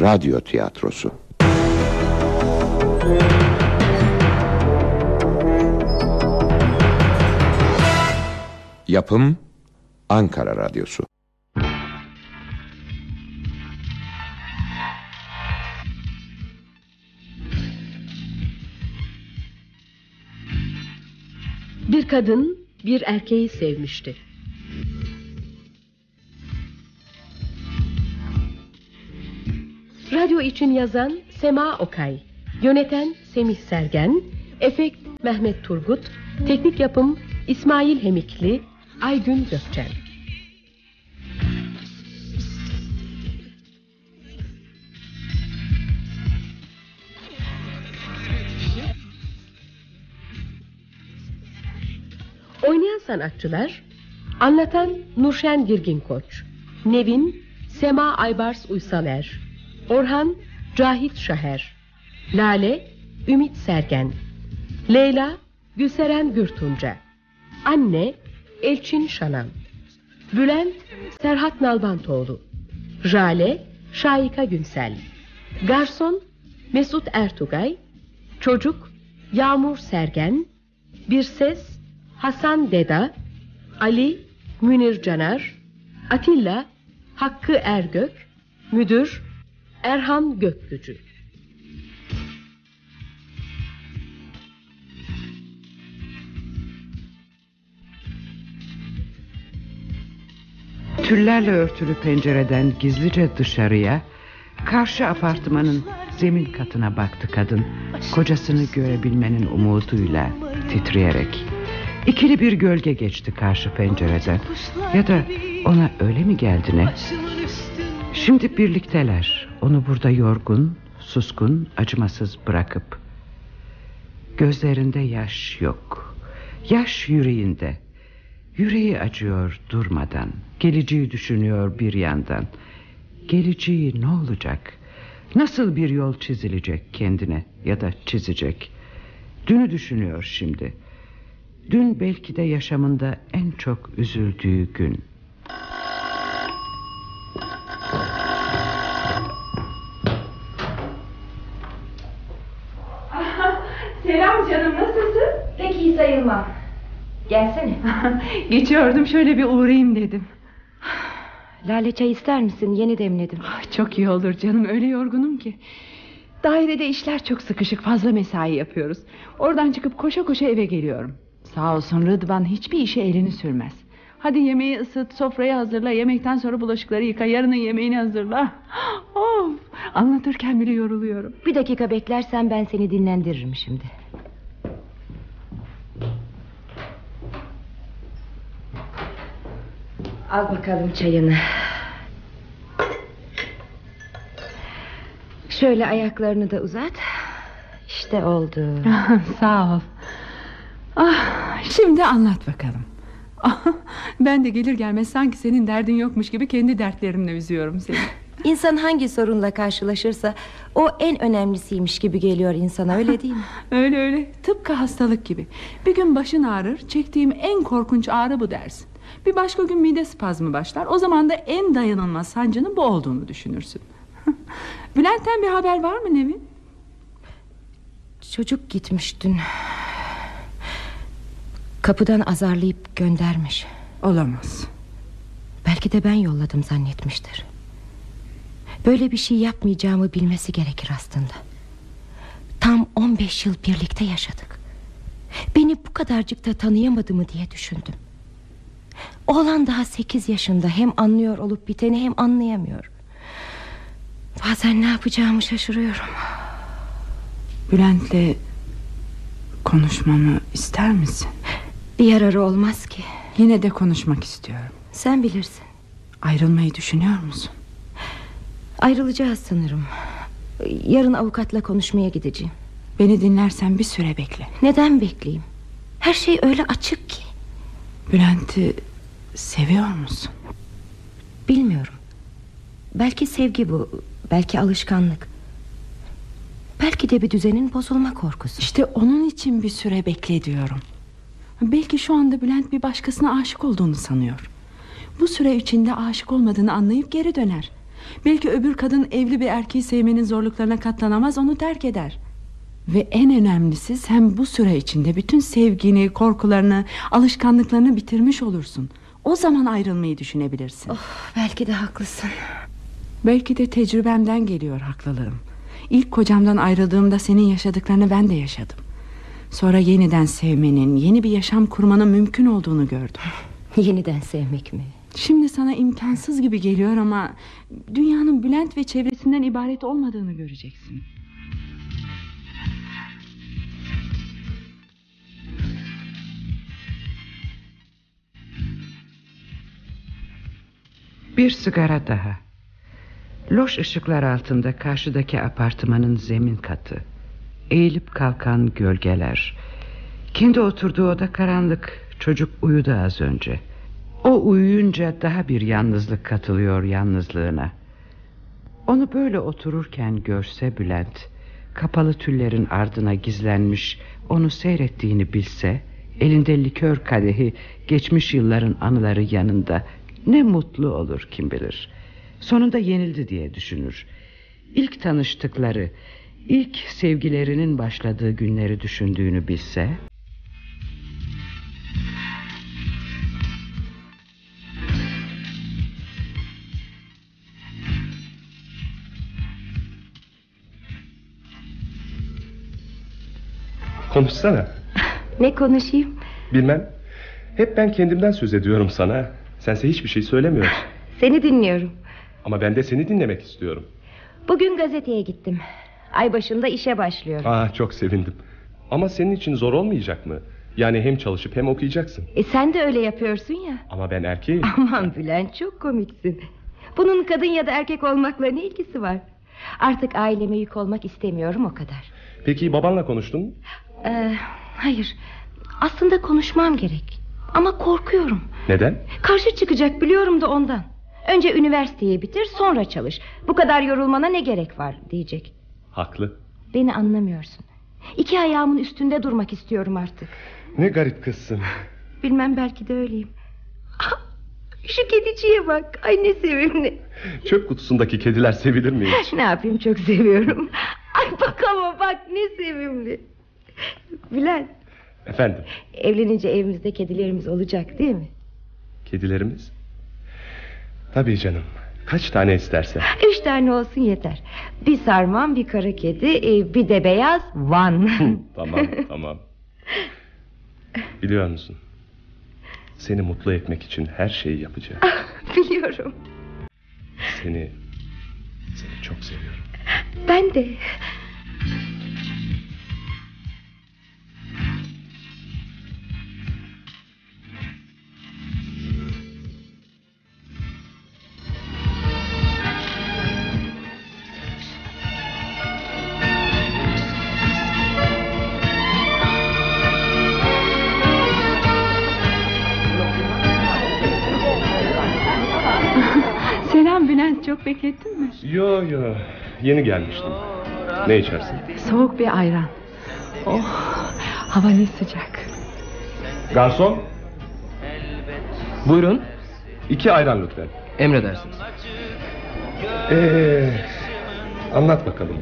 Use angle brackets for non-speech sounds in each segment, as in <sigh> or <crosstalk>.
Radyo tiyatrosu. Yapım Ankara Radyosu. Bir kadın bir erkeği sevmişti. Radyo için yazan Sema Okay, yöneten Semih Sergen, efekt Mehmet Turgut, teknik yapım İsmail Hemikli, Aygün Gökçen. Oynayan sanatçılar Anlatan Nurşen Girgin Koç Nevin Sema Aybars Uysaler Orhan Cahit Şaher Lale Ümit Sergen Leyla Gülseren Gürtunca Anne Elçin Şanan Bülent Serhat Nalbantoğlu Jale Şayika Günsel Garson Mesut Ertugay Çocuk Yağmur Sergen Bir Ses Hasan Deda Ali Münir Caner Atilla Hakkı Ergök Müdür Erhan Gökgücü. Tüllerle örtülü pencereden gizlice dışarıya Karşı apartmanın zemin katına baktı kadın. Kocasını görebilmenin umuduyla titreyerek İkili bir gölge geçti karşı pencereden. Ya da ona öyle mi geldi ne? Şimdi birlikteler Onu burada yorgun, suskun, acımasız bırakıp Gözlerinde yaş yok. Yaş yüreğinde. Yüreği acıyor durmadan. Geleceği düşünüyor bir yandan. Geleceği ne olacak? Nasıl bir yol çizilecek kendine Ya da çizecek? Dünü düşünüyor şimdi. Dün belki de yaşamında en çok üzüldüğü gün Selam canım nasılsın? Sayılmam. Gelsene. <laughs> Geçiyordum şöyle bir uğrayayım dedim. Lale çay ister misin? Yeni demledim. Ah, çok iyi olur canım öyle yorgunum ki. Dairede işler çok sıkışık fazla mesai yapıyoruz. Oradan çıkıp koşa koşa eve geliyorum. Sağ olsun Rıdvan hiçbir işe elini sürmez. Hadi yemeği ısıt, sofrayı hazırla, yemekten sonra bulaşıkları yıka, yarının yemeğini hazırla. <gasps> Of, anlatırken bile yoruluyorum. Bir dakika beklersen ben seni dinlendiririm şimdi. Al bakalım çayını. Şöyle ayaklarını da uzat. İşte oldu. <laughs> Sağ ol. Ah, şimdi anlat bakalım. Ah, ben de gelir gelmez sanki senin derdin yokmuş gibi kendi dertlerimle üzüyorum seni. <laughs> İnsan hangi sorunla karşılaşırsa o en önemlisiymiş gibi geliyor insana öyle değil mi? <laughs> öyle öyle tıpkı hastalık gibi. Bir gün başın ağrır çektiğim en korkunç ağrı bu dersin. Bir başka gün mide spazmı başlar. O zaman da en dayanılmaz sancının bu olduğunu düşünürsün. <laughs> Bülent'ten bir haber var mı Nevin? Çocuk gitmiş dün. Kapıdan azarlayıp göndermiş. Olamaz. Belki de ben yolladım zannetmiştir. Böyle bir şey yapmayacağımı bilmesi gerekir aslında. Tam 15 yıl birlikte yaşadık. Beni bu kadarcık da tanıyamadı mı diye düşündüm. Oğlan daha 8 yaşında hem anlıyor olup biteni hem anlayamıyor. Bazen ne yapacağımı şaşırıyorum. Bülent'le konuşmamı ister misin? Bir yararı olmaz ki. Yine de konuşmak istiyorum. Sen bilirsin. Ayrılmayı düşünüyor musun? Ayrılacağız sanırım. Yarın avukatla konuşmaya gideceğim. Beni dinlersen bir süre bekle. Neden bekleyeyim? Her şey öyle açık ki. Bülent'i seviyor musun? Bilmiyorum. Belki sevgi bu. Belki alışkanlık. Belki de bir düzenin bozulma korkusu. İşte onun için bir süre bekle diyorum. Belki şu anda Bülent bir başkasına aşık olduğunu sanıyor. Bu süre içinde aşık olmadığını anlayıp geri döner. Belki öbür kadın evli bir erkeği sevmenin zorluklarına katlanamaz onu terk eder. Ve en önemlisi sen bu süre içinde bütün sevgini, korkularını, alışkanlıklarını bitirmiş olursun. O zaman ayrılmayı düşünebilirsin. Of, belki de haklısın. Belki de tecrübemden geliyor haklılığım. İlk kocamdan ayrıldığımda senin yaşadıklarını ben de yaşadım. Sonra yeniden sevmenin, yeni bir yaşam kurmanın mümkün olduğunu gördüm. <laughs> Yeniden sevmek mi? Şimdi sana imkansız gibi geliyor ama dünyanın Bülent ve çevresinden ibaret olmadığını göreceksin. Bir sigara daha. Loş ışıklar altında karşıdaki apartmanın zemin katı. Eğilip kalkan gölgeler. Kendi oturduğu oda karanlık. Çocuk uyudu az önce. O uyuyunca daha bir yalnızlık katılıyor yalnızlığına. Onu böyle otururken görse Bülent... ...kapalı tüllerin ardına gizlenmiş... ...onu seyrettiğini bilse... ...elinde likör kadehi... ...geçmiş yılların anıları yanında... ...ne mutlu olur kim bilir. Sonunda yenildi diye düşünür. İlk tanıştıkları... ...ilk sevgilerinin başladığı günleri düşündüğünü bilse... Konuşsana. Ne konuşayım? Bilmem. Hep ben kendimden söz ediyorum sana. Sense hiçbir şey söylemiyorsun. <laughs> Seni dinliyorum. Ama ben de seni dinlemek istiyorum. Bugün gazeteye gittim. Ay başında işe başlıyorum. Ah çok sevindim. Ama senin için zor olmayacak mı? Yani hem çalışıp hem okuyacaksın. E sen de öyle yapıyorsun ya. Ama ben erkeğim. <laughs> Aman Bülent çok komiksin. Bunun kadın ya da erkek olmakla ne ilgisi var? Artık aileme yük olmak istemiyorum o kadar. Peki babanla konuştun mu? Ee, hayır. Aslında konuşmam gerek. Ama korkuyorum. Neden? Karşı çıkacak biliyorum da ondan. Önce üniversiteyi bitir sonra çalış. Bu kadar yorulmana ne gerek var diyecek. Haklı. Beni anlamıyorsun. İki ayağımın üstünde durmak istiyorum artık. Ne garip kızsın. Bilmem belki de öyleyim. Ah, Şu kediciye bak. Ay ne sevimli. Çöp kutusundaki kediler sevilir mi hiç? Ne yapayım çok seviyorum. Ay bak ama bak ne sevimli. Bülent Efendim evlenince evimizde kedilerimiz olacak değil mi? kedilerimiz? Tabii canım. Kaç tane istersen. Üç tane olsun yeter. Bir sarman bir kara kedi e, bir de beyaz van. <laughs> tamam tamam. Biliyor musun? Seni mutlu etmek için her şeyi yapacağım. Biliyorum. Seni seni çok seviyorum. Ben de. Çok beklettin mi? Yo yo. Yeni gelmiştim. Ne içersin? Soğuk bir ayran. Oh hava ne sıcak. Garson. Buyurun iki ayran lütfen. emredersiniz Ee, anlat bakalım.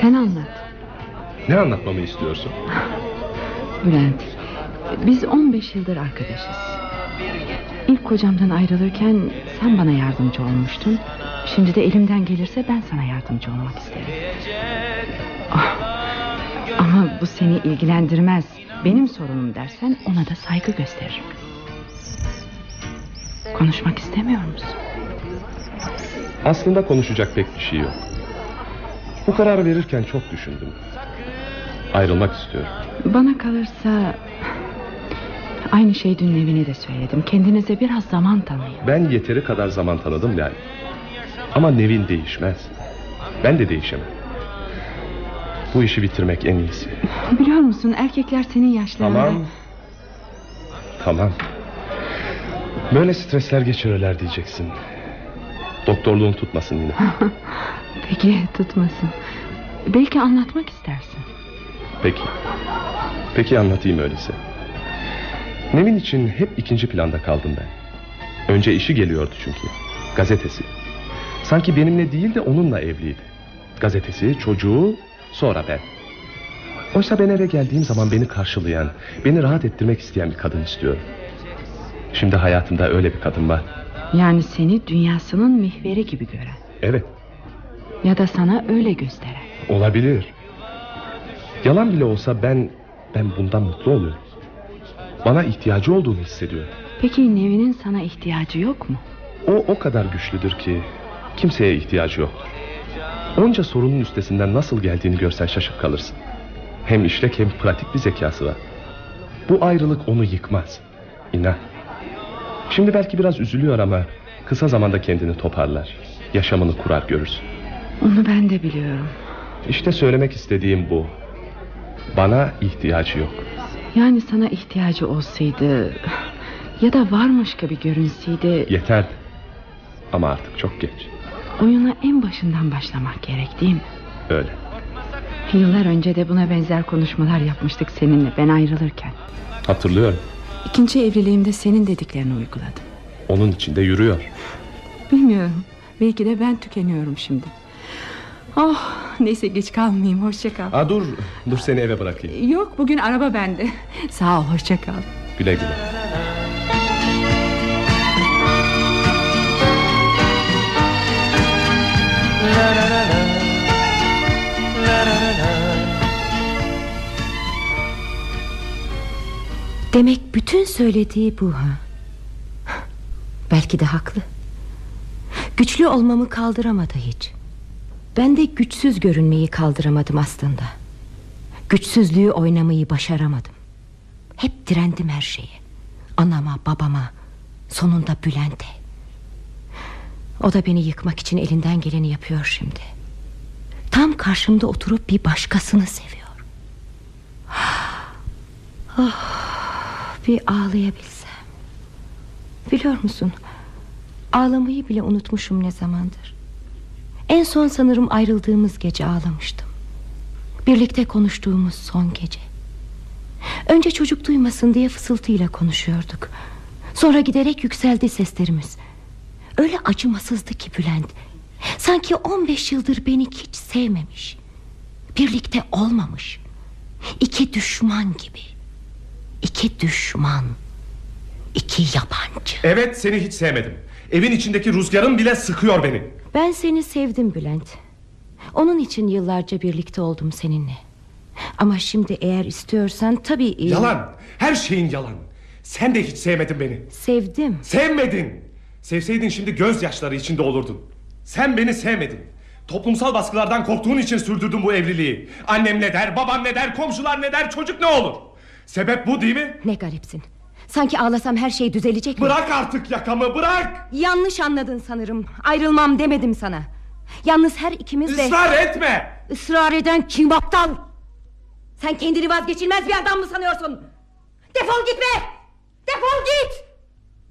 Sen anlat. Ne anlatmamı istiyorsun? <laughs> Bülent biz 15 yıldır arkadaşız. İlk kocamdan ayrılırken sen bana yardımcı olmuştun. Şimdi de elimden gelirse ben sana yardımcı olmak isterim. Ah, Ama bu seni ilgilendirmez. Benim sorunum dersen ona da saygı gösteririm. Konuşmak istemiyor musun? Aslında konuşacak pek bir şey yok. Bu kararı verirken çok düşündüm. Ayrılmak istiyorum. Bana kalırsa... Aynı şeyi dün evine de söyledim. Kendinize biraz zaman tanıyın. Ben yeteri kadar zaman tanıdım Lal. Ama Nevin değişmez. Ben de değişemem. Bu işi bitirmek en iyisi. Biliyor musun erkekler senin yaşlarında... Tamam. Tamam. Böyle stresler geçirirler diyeceksin. Doktorluğun tutmasın yine. <laughs> Peki tutmasın. Belki anlatmak istersin. Peki. Peki anlatayım öyleyse. Nevin için hep ikinci planda kaldım ben. Önce işi geliyordu çünkü. Gazetesi. Sanki benimle değil de onunla evliydi. Gazetesi, çocuğu, sonra ben. Oysa ben eve geldiğim zaman beni karşılayan, beni rahat ettirmek isteyen bir kadın istiyorum. Şimdi hayatımda öyle bir kadın var. Yani seni dünyasının mihveri gibi gören. Evet, Ya da sana öyle gösteren. olabilir. Yalan bile olsa ben ben bundan mutlu oluyorum. Bana ihtiyacı olduğunu hissediyorum. Peki Nevin'in sana ihtiyacı yok mu? O o kadar güçlüdür ki kimseye ihtiyacı yoktur. Onca sorunun üstesinden nasıl geldiğini görsen şaşıp kalırsın. Hem işlek hem pratik bir zekası var. Bu ayrılık onu yıkmaz. İnan. Şimdi belki biraz üzülüyor ama kısa zamanda kendini toparlar. Yaşamını kurar görürsün. Onu ben de biliyorum. İşte söylemek istediğim bu. Bana ihtiyacı yok. Yani sana ihtiyacı olsaydı ya da varmış gibi görünseydi Yeterdi. Ama artık çok geç. Oyuna en başından başlamak gerek değil mi? Öyle. Yıllar önce de buna benzer konuşmalar yapmıştık seninle ben ayrılırken. Hatırlıyorum. İkinci evliliğimde senin dediklerini uyguladım. Onun içinde yürüyor. Bilmiyorum. Belki de ben tükeniyorum şimdi. Oh neyse geç kalmayayım hoşça kal. Aa, dur, dur seni eve bırakayım. Yok bugün araba bende. Sağ ol hoşça kal. Güle güle. Demek bütün söylediği bu ha? Belki de haklı. Güçlü olmamı kaldıramadı hiç. Ben de güçsüz görünmeyi kaldıramadım aslında. Güçsüzlüğü oynamayı başaramadım. Hep direndim her şeye Anama babama Sonunda Bülent'e O da beni yıkmak için elinden geleni yapıyor şimdi. Tam karşımda oturup bir başkasını seviyor. Bir ağlayabilsem. Biliyor musun Ağlamayı bile unutmuşum ne zamandır. En son sanırım ayrıldığımız gece ağlamıştım. Birlikte konuştuğumuz son gece. Önce çocuk duymasın diye fısıltıyla konuşuyorduk. Sonra giderek yükseldi seslerimiz Öyle acımasızdı ki Bülent Sanki 15 yıldır beni hiç sevmemiş Birlikte olmamış İki düşman gibi İki düşman İki yabancı Evet seni hiç sevmedim. Evin içindeki rüzgarın bile sıkıyor beni. Ben seni sevdim Bülent Onun için yıllarca birlikte oldum seninle Ama şimdi eğer istiyorsan tabii e, Yalan. Her şeyin yalan. Sen de hiç sevmedin beni. Sevdim Sevmedin. Sevseydin şimdi gözyaşları içinde olurdun. Sen beni sevmedin. Toplumsal baskılardan korktuğun için sürdürdün bu evliliği. Annem ne der, babam ne der, komşular ne der, çocuk ne olur? Sebep bu değil mi? Ne garipsin Sanki ağlasam her şey düzelecek mi Bırak artık yakamı bırak. Yanlış anladın sanırım Ayrılmam demedim sana Yalnız her ikimiz de Israr etme. Israr eden kim aptal Sen kendini vazgeçilmez bir adam mı sanıyorsun Defol gitme Defol git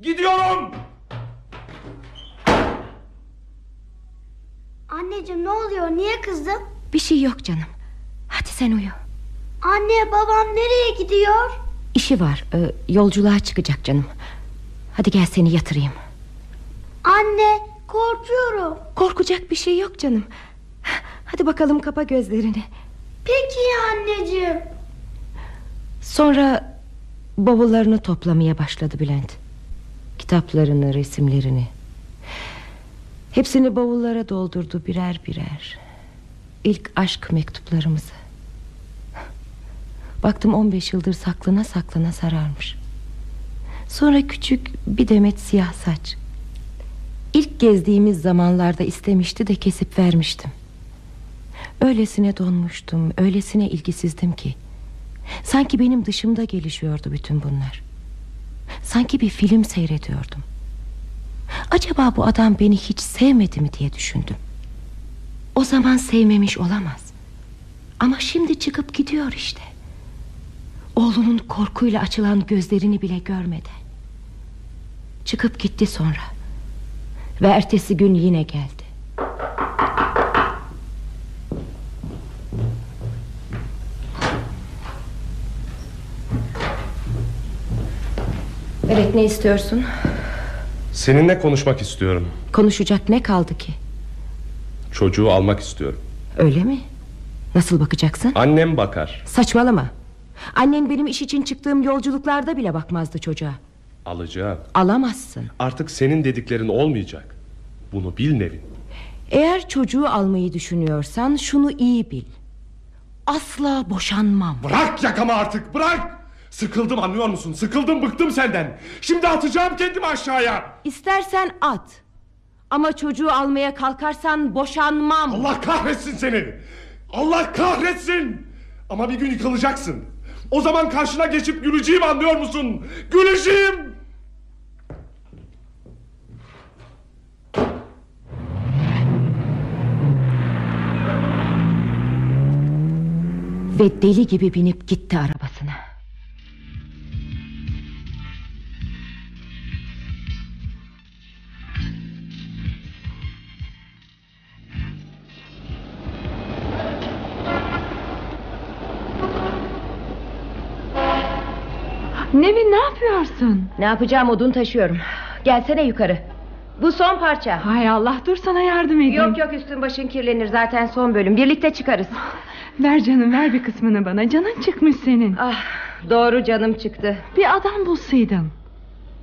Gidiyorum. Anneciğim ne oluyor? Niye kızdın? Bir şey yok canım. Hadi sen uyu. Anne babam nereye gidiyor? İşi var. E, yolculuğa çıkacak canım. Hadi gel seni yatırayım. Anne korkuyorum. Korkacak bir şey yok canım. Hadi bakalım kapa gözlerini. Peki anneciğim. Sonra bavullarını toplamaya başladı Bülent. Kitaplarını, resimlerini Hepsini bavullara doldurdu birer birer. İlk aşk mektuplarımızı. Baktım 15 yıldır saklana saklana sararmış. Sonra küçük bir demet siyah saç. İlk gezdiğimiz zamanlarda istemişti de kesip vermiştim. Öylesine donmuştum Öylesine ilgisizdim ki. Sanki benim dışımda gelişiyordu bütün bunlar. Sanki bir film seyrediyordum Acaba bu adam beni hiç sevmedi mi diye düşündüm. O zaman sevmemiş olamaz. Ama şimdi çıkıp gidiyor işte. Oğlunun korkuyla açılan gözlerini bile görmeden. Çıkıp gitti sonra. Ve ertesi gün yine geldi. Evet ne istiyorsun Seninle konuşmak istiyorum. Konuşacak ne kaldı ki Çocuğu almak istiyorum. Öyle mi? Nasıl bakacaksın? Annem bakar. Saçmalama. Annen benim iş için çıktığım yolculuklarda bile bakmazdı çocuğa. Alacağım. Alamazsın. Artık senin dediklerin olmayacak. Bunu bil Nevin. Eğer çocuğu almayı düşünüyorsan şunu iyi bil. Asla boşanmam. Bırak yakamı artık bırak. Sıkıldım anlıyor musun? Sıkıldım bıktım senden. Şimdi atacağım kendimi aşağıya. İstersen at. Ama çocuğu almaya kalkarsan boşanmam. Allah kahretsin seni. Allah kahretsin. Ama bir gün yıkılacaksın. O zaman karşına geçip güleceğim anlıyor musun? Güleceğim. Ve deli gibi binip gitti arabasına. Ne yapacağım odun taşıyorum. Gelsene yukarı. Bu son parça. Hay Allah dur sana yardım edeyim. Yok yok üstün başın kirlenir zaten son bölüm. Birlikte çıkarız. Ver canım ver bir kısmını bana. Canın çıkmış senin. Ah doğru canım çıktı. Bir adam bulsaydın.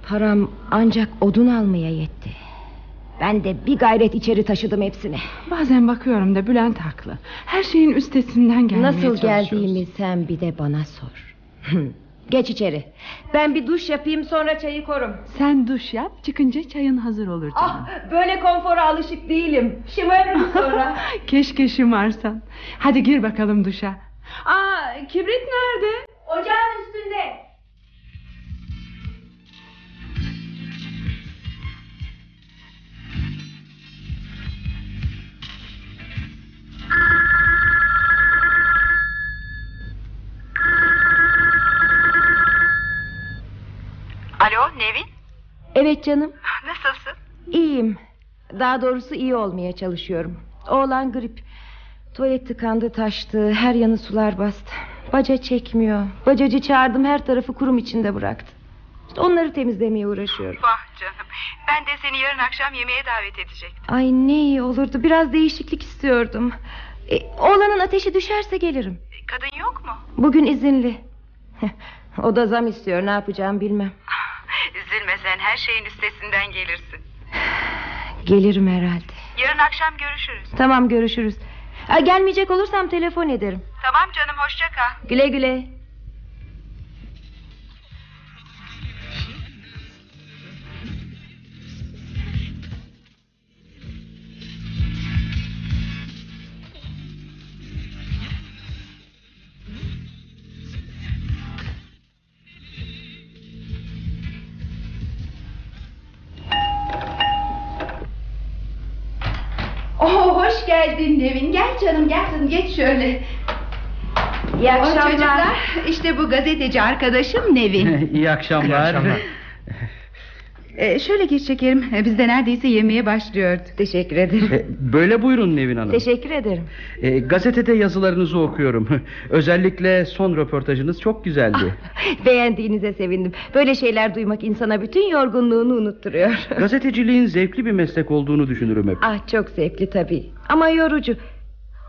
Param ancak odun almaya yetti. Ben de bir gayret içeri taşıdım hepsini. Bazen bakıyorum da Bülent haklı. Her şeyin üstesinden gelmeye Nasıl geldiğimi sen bir de bana sor. Geç içeri. Ben bir duş yapayım sonra çayı korum. Sen duş yap çıkınca çayın hazır olur canım. Ah böyle konfora alışık değilim. Şımarırım sonra. <laughs> Keşke şımarsan. Hadi gir bakalım duşa. Aa kibrit nerede? Ocağın üstünde. Evet canım. nasılsın? İyiyim. Daha doğrusu iyi olmaya çalışıyorum. Oğlan grip. Tuvalet tıkandı taştı. Her yanı sular bastı. Baca çekmiyor. Bacacı çağırdım her tarafı kurum içinde bıraktı. İşte onları temizlemeye uğraşıyorum. Vah canım ben de seni yarın akşam yemeğe davet edecektim. Ay ne iyi olurdu. Biraz değişiklik istiyordum. E, oğlanın ateşi düşerse gelirim. Kadın yok mu? Bugün izinli. <laughs> o da zam istiyor. Ne yapacağım bilmem. <laughs> Üzülme sen her şeyin üstesinden gelirsin. Gelirim herhalde. Yarın akşam görüşürüz. Tamam görüşürüz. Ha, gelmeyecek olursam telefon ederim. Tamam canım hoşça kal. Güle güle. Geldin Nevin. Gel canım gel canım geç şöyle. İyi akşamlar. çocuklar işte bu gazeteci arkadaşım Nevin. <laughs> İyi akşamlar. <laughs> Ee, şöyle geç şekerim. Ee, Biz de neredeyse yemeğe başlıyorduk. Teşekkür ederim. E, Böyle buyurun Nevin Hanım. Teşekkür ederim. E, gazetede yazılarınızı okuyorum. <laughs> Özellikle son röportajınız çok güzeldi. Beğendiğinize sevindim. Böyle şeyler duymak insana bütün yorgunluğunu unutturuyor. <laughs> Gazeteciliğin zevkli bir meslek olduğunu düşünürüm hep. ah çok zevkli tabii. Ama yorucu.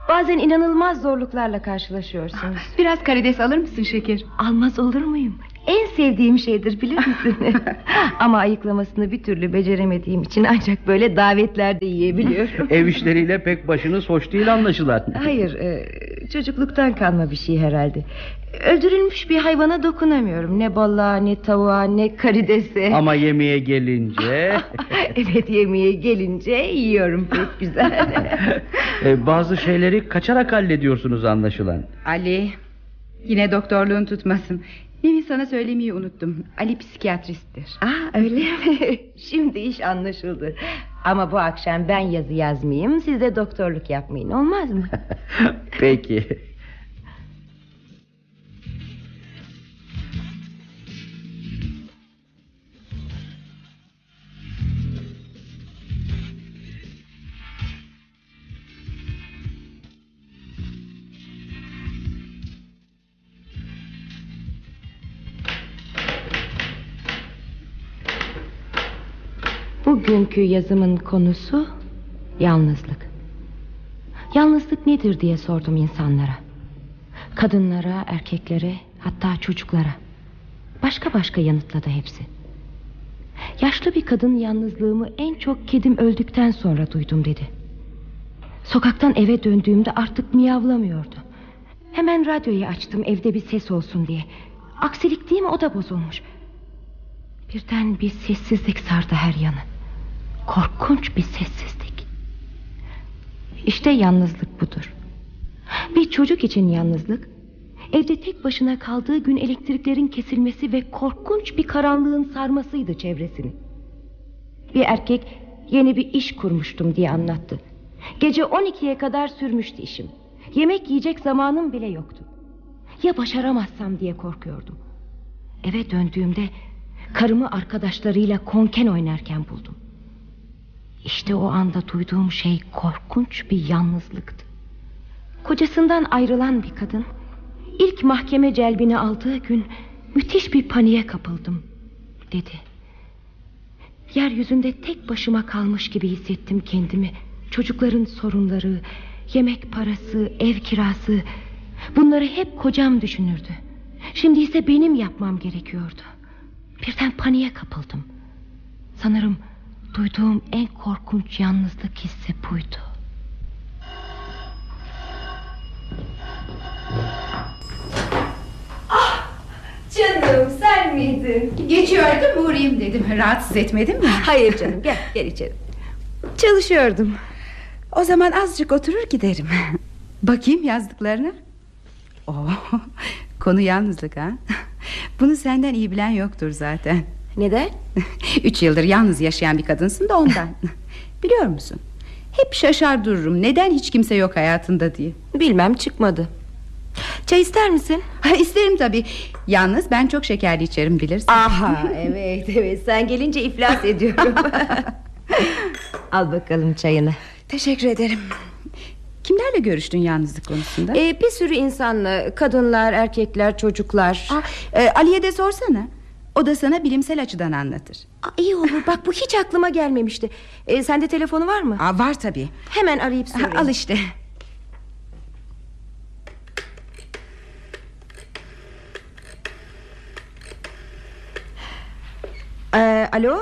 Bazen inanılmaz zorluklarla karşılaşıyorsunuz. Biraz karides alır mısın şeker? Almaz olur muyum? En sevdiğim şeydir bilir misin? <laughs> Ama ayıklamasını bir türlü beceremediğim için ancak böyle davetlerde yiyebiliyorum. Ev işleriyle pek başınız hoş değil anlaşılan. Hayır, e, çocukluktan kalma bir şey herhalde. Öldürülmüş bir hayvana dokunamıyorum. Ne balığa, ne tavuğa, ne karidese. Ama yemeğe gelince... <laughs> evet yemeğe gelince yiyorum pek güzel. <laughs> e, bazı şeyleri kaçarak hallediyorsunuz anlaşılan. Ali yine doktorluğun tutmasın. Nevin sana söylemeyi unuttum. Ali psikiyatristtir. ah öyle mi? <laughs> Şimdi iş anlaşıldı. Ama bu akşam ben yazı yazmayayım, siz de doktorluk yapmayın. Olmaz mı? <laughs> Peki. Bugünkü yazımın konusu yalnızlık. Yalnızlık nedir diye sordum insanlara. Kadınlara, erkeklere, hatta çocuklara. Başka başka yanıtladı hepsi. Yaşlı bir kadın yalnızlığımı en çok kedim öldükten sonra duydum dedi. Sokaktan eve döndüğümde artık miyavlamıyordu. Hemen radyoyu açtım evde bir ses olsun diye. Aksilik değil mi o da bozulmuş. Birden bir sessizlik sardı her yanı. Korkunç bir sessizlik. İşte yalnızlık budur. Bir çocuk için yalnızlık Evde tek başına kaldığı gün elektriklerin kesilmesi ve korkunç bir karanlığın sarmasıydı çevresini. Bir erkek yeni bir iş kurmuştum diye anlattı. Gece 12'ye kadar sürmüştü işim. Yemek yiyecek zamanım bile yoktu. Ya başaramazsam diye korkuyordum. Eve döndüğümde karımı arkadaşlarıyla konken oynarken buldum. İşte o anda duyduğum şey korkunç bir yalnızlıktı. Kocasından ayrılan bir kadın İlk mahkeme celbini aldığı gün müthiş bir paniğe kapıldım dedi. Yeryüzünde tek başıma kalmış gibi hissettim kendimi. Çocukların sorunları, yemek parası, ev kirası bunları hep kocam düşünürdü. Şimdi ise benim yapmam gerekiyordu. Birden paniğe kapıldım. Sanırım duyduğum en korkunç yalnızlık hissi buydu. Canım sen miydin? Geçiyordum uğrayayım dedim. Rahatsız etmedim mi? Hayır canım gel gel içeri. Çalışıyordum. O zaman azıcık oturur giderim. Bakayım yazdıklarına. Oo, konu yalnızlık ha. Bunu senden iyi bilen yoktur zaten. Neden? <laughs> Üç yıldır yalnız yaşayan bir kadınsın da ondan. <laughs> Biliyor musun? Hep şaşar dururum. Neden hiç kimse yok hayatında diye. Bilmem çıkmadı. Çay ister misin? Ha, isterim tabii. Yalnız ben çok şekerli içerim bilirsin. Aha <laughs> evet evet sen gelince iflas ediyorum. Al bakalım çayını. Teşekkür ederim. Kimlerle görüştün yalnızlık konusunda? Ee, bir sürü insanla kadınlar, erkekler, çocuklar. Aa, e, Ali'ye de sorsana. O da sana bilimsel açıdan anlatır. Aa, iyi olur bak bu hiç aklıma gelmemişti. Ee, sende telefonu var mı? Aa, var tabii. Hemen arayıp sorayım. Al işte. Ee, alo?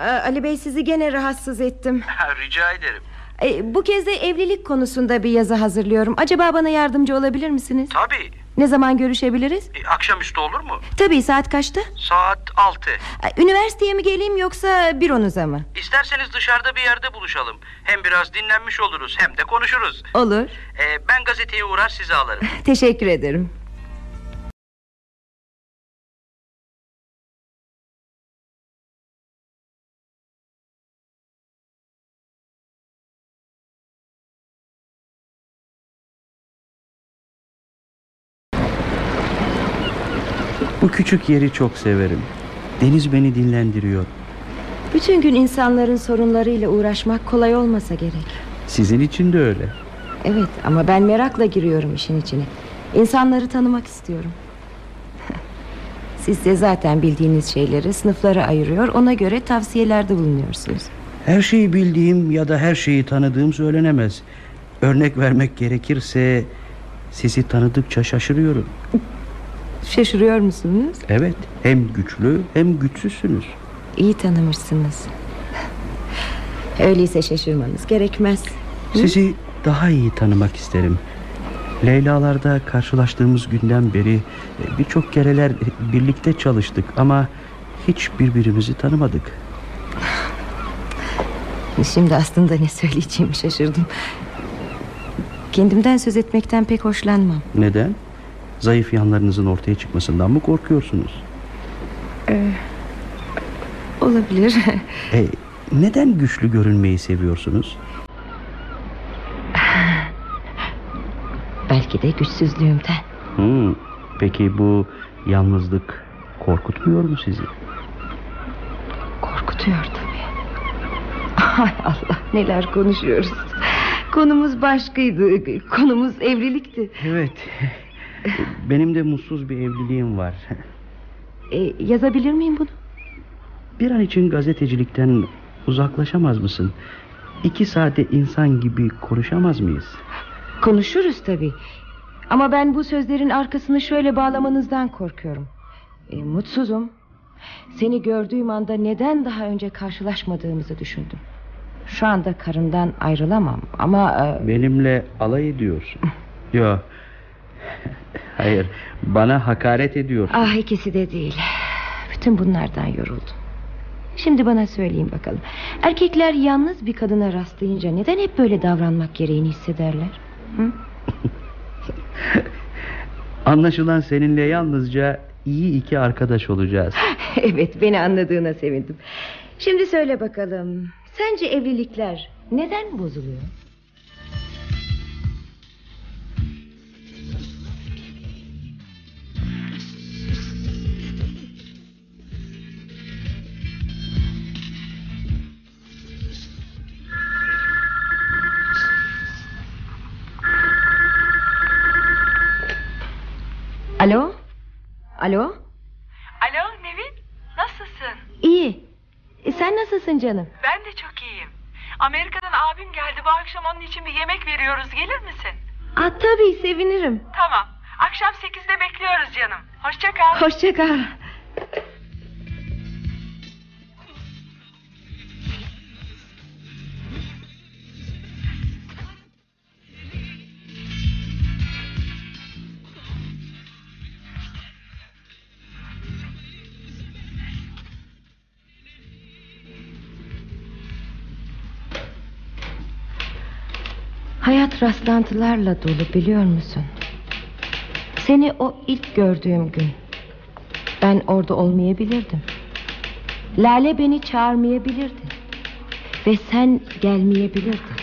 Ee, Ali Bey sizi gene rahatsız ettim. Rica ederim. Ee, bu kez de evlilik konusunda bir yazı hazırlıyorum. Acaba bana yardımcı olabilir misiniz? Tabii. Ne zaman görüşebiliriz? E, akşamüstü olur mu? Tabii saat kaçta? Saat 6. Ee, Üniversiteye mi geleyim yoksa büronuza mı? İsterseniz dışarıda bir yerde buluşalım. Hem biraz dinlenmiş oluruz hem de konuşuruz. Olur. E, ben gazeteye uğrar sizi alırım. <laughs> Teşekkür ederim. Küçük yeri çok severim. Deniz beni dinlendiriyor. Bütün gün insanların sorunlarıyla uğraşmak kolay olmasa gerek. Sizin için de öyle. Evet ama ben merakla giriyorum işin içine. İnsanları tanımak istiyorum. <laughs> Siz de zaten bildiğiniz şeyleri sınıflara ayırıyor, ona göre tavsiyelerde bulunuyorsunuz. Her şeyi bildiğim ya da her şeyi tanıdığım söylenemez. Örnek vermek gerekirse sizi tanıdıkça şaşırıyorum. <laughs> Şaşırıyor musunuz? Evet, hem güçlü hem güçsüzsünüz. İyi tanımışsınız. Öyleyse şaşırmanız gerekmez. Hı? Sizi daha iyi tanımak isterim. Leylalarda karşılaştığımız günden beri e, birçok kereler birlikte çalıştık ama hiç birbirimizi tanımadık. Şimdi aslında ne söyleyeceğimi şaşırdım. Kendimden söz etmekten pek hoşlanmam. Neden? Zayıf yanlarınızın ortaya çıkmasından mı korkuyorsunuz? Ee, olabilir. <laughs> E, neden güçlü görünmeyi seviyorsunuz? <laughs> Belki de güçsüzlüğümden. Hmm, peki bu yalnızlık korkutmuyor mu sizi? Korkutuyor tabii. <laughs> Ay Allah neler konuşuyoruz. Konumuz başkaydı. Konumuz evlilikti. Evet. <laughs> Benim de mutsuz bir evliliğim var. Ee, yazabilir miyim bunu? Bir an için gazetecilikten uzaklaşamaz mısın? iki saate insan gibi konuşamaz mıyız? Konuşuruz tabii. Ama ben bu sözlerin arkasını şöyle bağlamanızdan korkuyorum. E, mutsuzum. Seni gördüğüm anda neden daha önce karşılaşmadığımızı düşündüm. Şu anda karından ayrılamam ama... e, Benimle alay ediyorsun. <laughs> Yok. Hayır, bana hakaret ediyorsun. Ah ikisi de değil. Bütün bunlardan yoruldum. Şimdi bana söyleyin bakalım. Erkekler yalnız bir kadına rastlayınca neden hep böyle davranmak gereğini hissederler? Hı? <laughs> Anlaşılan seninle yalnızca iyi iki arkadaş olacağız. <laughs> evet beni anladığına sevindim. Şimdi söyle bakalım. Sence evlilikler neden bozuluyor? Alo? Alo Nevin, nasılsın? İyi. E, sen nasılsın canım? Ben de çok iyiyim. Amerika'dan abim geldi. Bu akşam onun için bir yemek veriyoruz. Gelir misin? Aa, tabii sevinirim. Tamam. Akşam 8'de bekliyoruz canım. Hoşça kal. Hoşça kal. Hayat rastlantılarla dolu biliyor musun? Seni o ilk gördüğüm gün ben orada olmayabilirdim. Lale beni çağırmayabilirdi. Ve sen gelmeyebilirdin.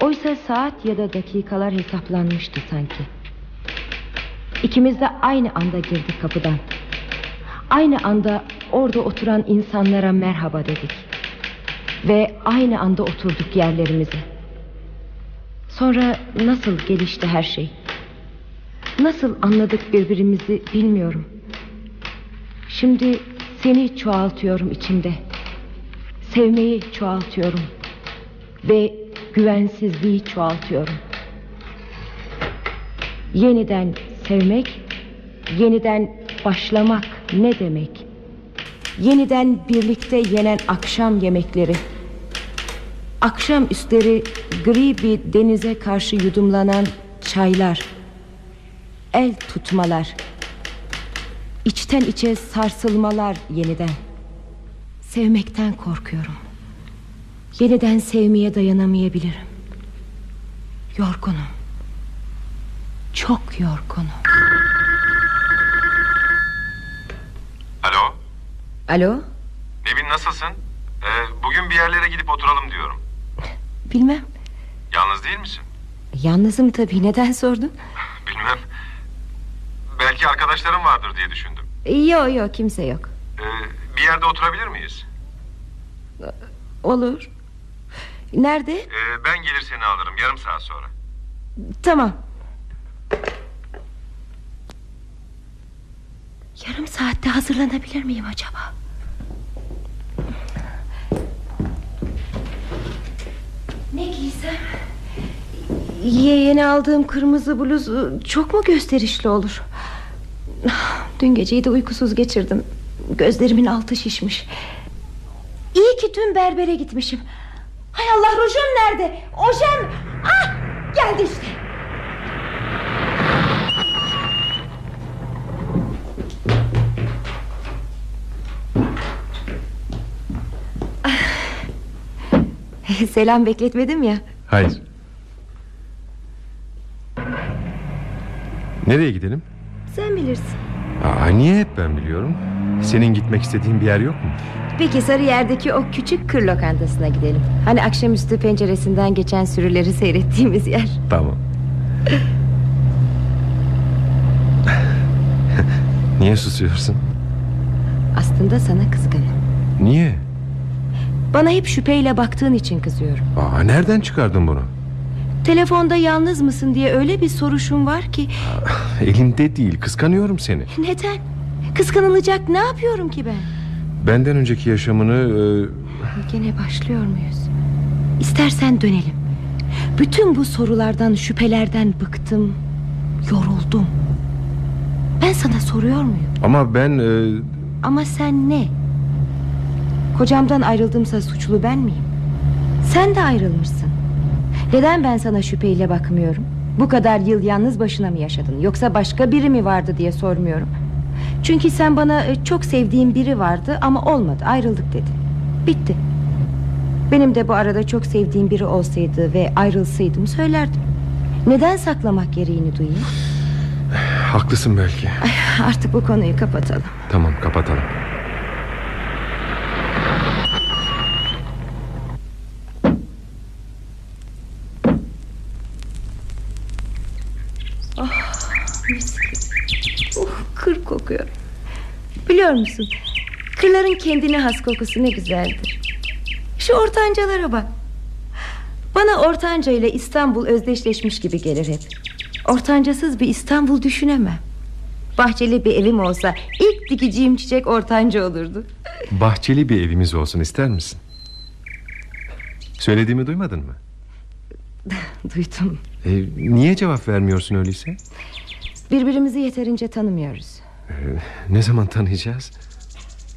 Oysa saat ya da dakikalar hesaplanmıştı sanki. İkimiz de aynı anda girdik kapıdan. Aynı anda orada oturan insanlara merhaba dedik. Ve aynı anda oturduk yerlerimize. Sonra nasıl gelişti her şey? Nasıl anladık birbirimizi bilmiyorum. Şimdi seni çoğaltıyorum içimde. Sevmeyi çoğaltıyorum. Ve güvensizliği çoğaltıyorum. Yeniden sevmek, yeniden başlamak ne demek? Yeniden birlikte yenen akşam yemekleri. Akşam üstleri gri bir denize karşı yudumlanan çaylar. El tutmalar. İçten içe sarsılmalar yeniden. Sevmekten korkuyorum. Yeniden sevmeye dayanamayabilirim. Yorgunum. Çok yorgunum. Alo, Alo? Nevin nasılsın? Ee, bugün bir yerlere gidip oturalım diyorum. Bilmem. Yalnız değil misin? Yalnızım tabii. Neden sordun? Bilmem. Belki arkadaşlarım vardır diye düşündüm. Yok yok kimse yok. Ee, bir yerde oturabilir miyiz? Olur. Nerede? Ee, ben gelir seni alırım yarım saat sonra. Tamam. Yarım saatte hazırlanabilir miyim acaba? Ne giysem? Ye- Yeni aldığım kırmızı bluz ıı, çok mu gösterişli olur? Dün geceyi de uykusuz geçirdim. Gözlerimin altı şişmiş. İyi ki dün berbere gitmişim. Hay Allah rujum nerede? Ojem. Ah geldi işte. <laughs> Selam bekletmedim ya. Hayır. Nereye gidelim? Sen bilirsin. Aa, niye hep ben biliyorum? Senin gitmek istediğin bir yer yok mu? Peki Sarıyer'deki o küçük kır lokantasına gidelim. Hani akşamüstü penceresinden geçen sürüleri seyrettiğimiz yer. Tamam. <laughs> niye susuyorsun? Aslında sana kızgınım. Niye? Bana hep şüpheyle baktığın için kızıyorum. Aa, nereden çıkardın bunu? Telefonda yalnız mısın diye öyle bir soruşum var ki... Elimde değil kıskanıyorum seni. Neden? Kıskanılacak ne yapıyorum ki ben? Benden önceki yaşamını... e, Gene başlıyor muyuz? İstersen dönelim. Bütün bu sorulardan, şüphelerden bıktım. Yoruldum. Ben sana soruyor muyum? Ama ben... e, Ama sen ne? Kocamdan ayrıldımsa suçlu ben miyim? Sen de ayrılmışsın. Neden ben sana şüpheyle bakmıyorum? Bu kadar yıl yalnız başına mı yaşadın? Yoksa başka biri mi vardı diye sormuyorum. Çünkü sen bana e, çok sevdiğim biri vardı ama olmadı ayrıldık dedin. Bitti. Benim de bu arada çok sevdiğim biri olsaydı ve ayrılsaydım söylerdim. Neden saklamak gereğini duyayım? haklısın belki. Artık bu konuyu kapatalım. Tamam kapatalım. Oh, mis gibi. Oh, kır kokuyor. Biliyor musun? Kırların kendine has kokusu ne güzeldir. Şu ortancalara bak. Bana ortanca ile İstanbul özdeşleşmiş gibi gelir hep. Ortancasız bir İstanbul düşünemem. Bahçeli bir evim olsa ilk dikeceğim çiçek ortanca olurdu. Bahçeli bir evimiz olsun ister misin? Söylediğimi duymadın mı? <laughs> Duydum. E, niye cevap vermiyorsun öyleyse? Birbirimizi yeterince tanımıyoruz. E, ne zaman tanıyacağız?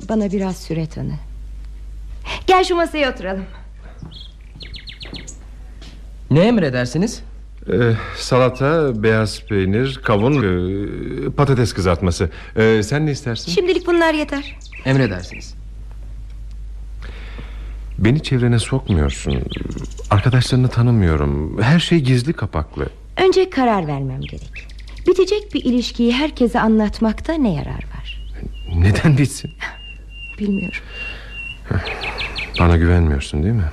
Bana biraz süre tanı. Gel şu masaya oturalım. Ne emredersiniz? E, salata, beyaz peynir, kavun, e, patates kızartması. E, sen ne istersin? Şimdilik bunlar yeter. Emredersiniz. Beni çevrene sokmuyorsun. Arkadaşlarını tanımıyorum. Her şey gizli kapaklı. Önce karar vermem gerek. Bitecek bir ilişkiyi herkese anlatmakta ne yarar var? Neden bitsin? Bilmiyorum. Bana güvenmiyorsun değil mi?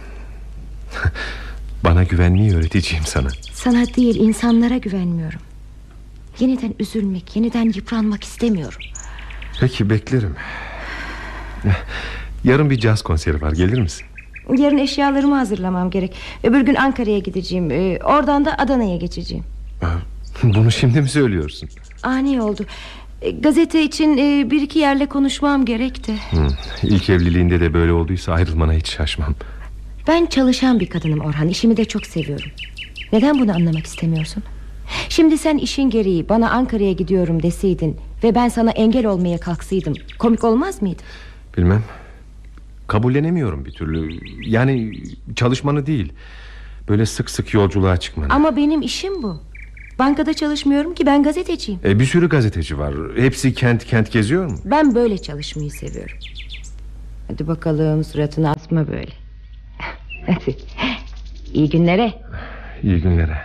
<laughs> Bana güvenmeyi öğreteceğim sana. Sana değil insanlara güvenmiyorum. Yeniden üzülmek, yeniden yıpranmak istemiyorum. Peki beklerim. Yarın bir caz konseri var gelir misin? Yarın eşyalarımı hazırlamam gerek. Öbür gün Ankara'ya gideceğim. Ee, oradan da Adana'ya geçeceğim. <laughs> Bunu şimdi mi söylüyorsun? Ani oldu. Ee, gazete için e, bir iki yerle konuşmam gerekti. Hı, ilk evliliğinde de böyle olduysa ayrılmana hiç şaşmam. Ben çalışan bir kadınım Orhan. İşimi de çok seviyorum. Neden bunu anlamak istemiyorsun? Şimdi sen işin gereği bana Ankara'ya gidiyorum deseydin ve ben sana engel olmaya kalksaydım komik olmaz mıydı? Bilmem. Kabullenemiyorum bir türlü. Yani çalışmanı değil. Böyle sık sık yolculuğa çıkmanı. Ama benim işim bu. Bankada çalışmıyorum ki ben gazeteciyim. E, bir sürü gazeteci var. Hepsi kent kent geziyor mu? Ben böyle çalışmayı seviyorum. Hadi bakalım suratını asma böyle. Hadi. İyi günlere. İyi günlere.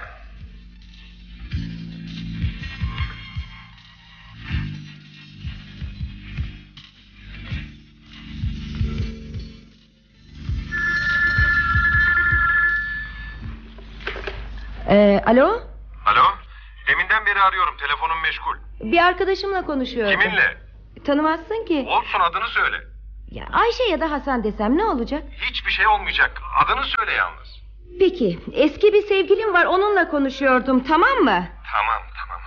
Ee, alo? Alo. Deminden beri arıyorum. Telefonum meşgul. Bir arkadaşımla konuşuyordum. Kiminle? Tanımazsın ki. Olsun adını söyle. Ya Ayşe ya da Hasan desem ne olacak? Hiçbir şey olmayacak. Adını söyle yalnız. Peki eski bir sevgilim var onunla konuşuyordum tamam mı? Tamam tamam.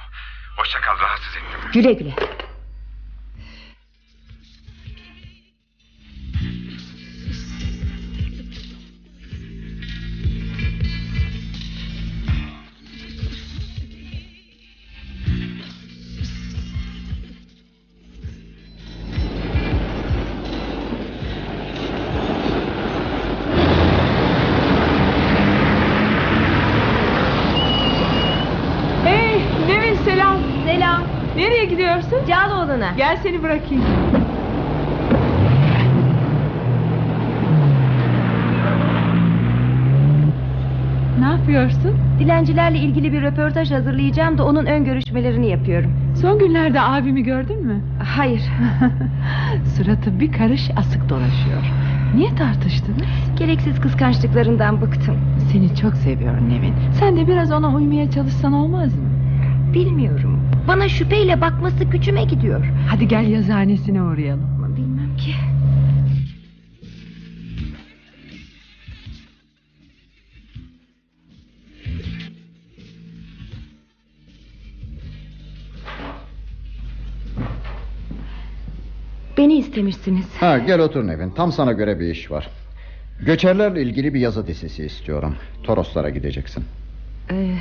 Hoşça kal rahatsız ettim. Güle güle. Cağaloğlu'na. Gel seni bırakayım. Ne yapıyorsun? Dilencilerle ilgili bir röportaj hazırlayacağım da onun ön görüşmelerini yapıyorum. Son günlerde abimi gördün mü? Hayır. <laughs> Suratı bir karış asık dolaşıyor. Niye tartıştınız? Gereksiz kıskançlıklarından bıktım. Seni çok seviyorum Nevin. Sen de biraz ona uymaya çalışsan olmaz mı? Bilmiyorum. Bana şüpheyle bakması gücüme gidiyor. Hadi gel yazıhanesine uğrayalım. Ama bilmem ki. Beni istemişsiniz. Ha gel otur Nevin tam sana göre bir iş var Göçerlerle ilgili bir yazı dizisi istiyorum. Toroslara gideceksin. Ee,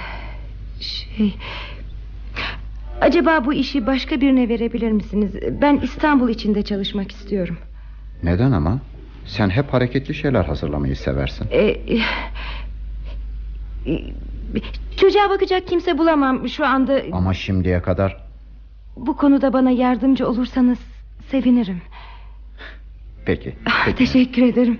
şey... Acaba bu işi başka birine verebilir misiniz? Ben İstanbul içinde çalışmak istiyorum. Neden ama? Sen hep hareketli şeyler hazırlamayı seversin. Ee, e, çocuğa bakacak kimse bulamam şu anda. Ama şimdiye kadar... Bu konuda bana yardımcı olursanız sevinirim. Peki. Ah, peki. Teşekkür ederim.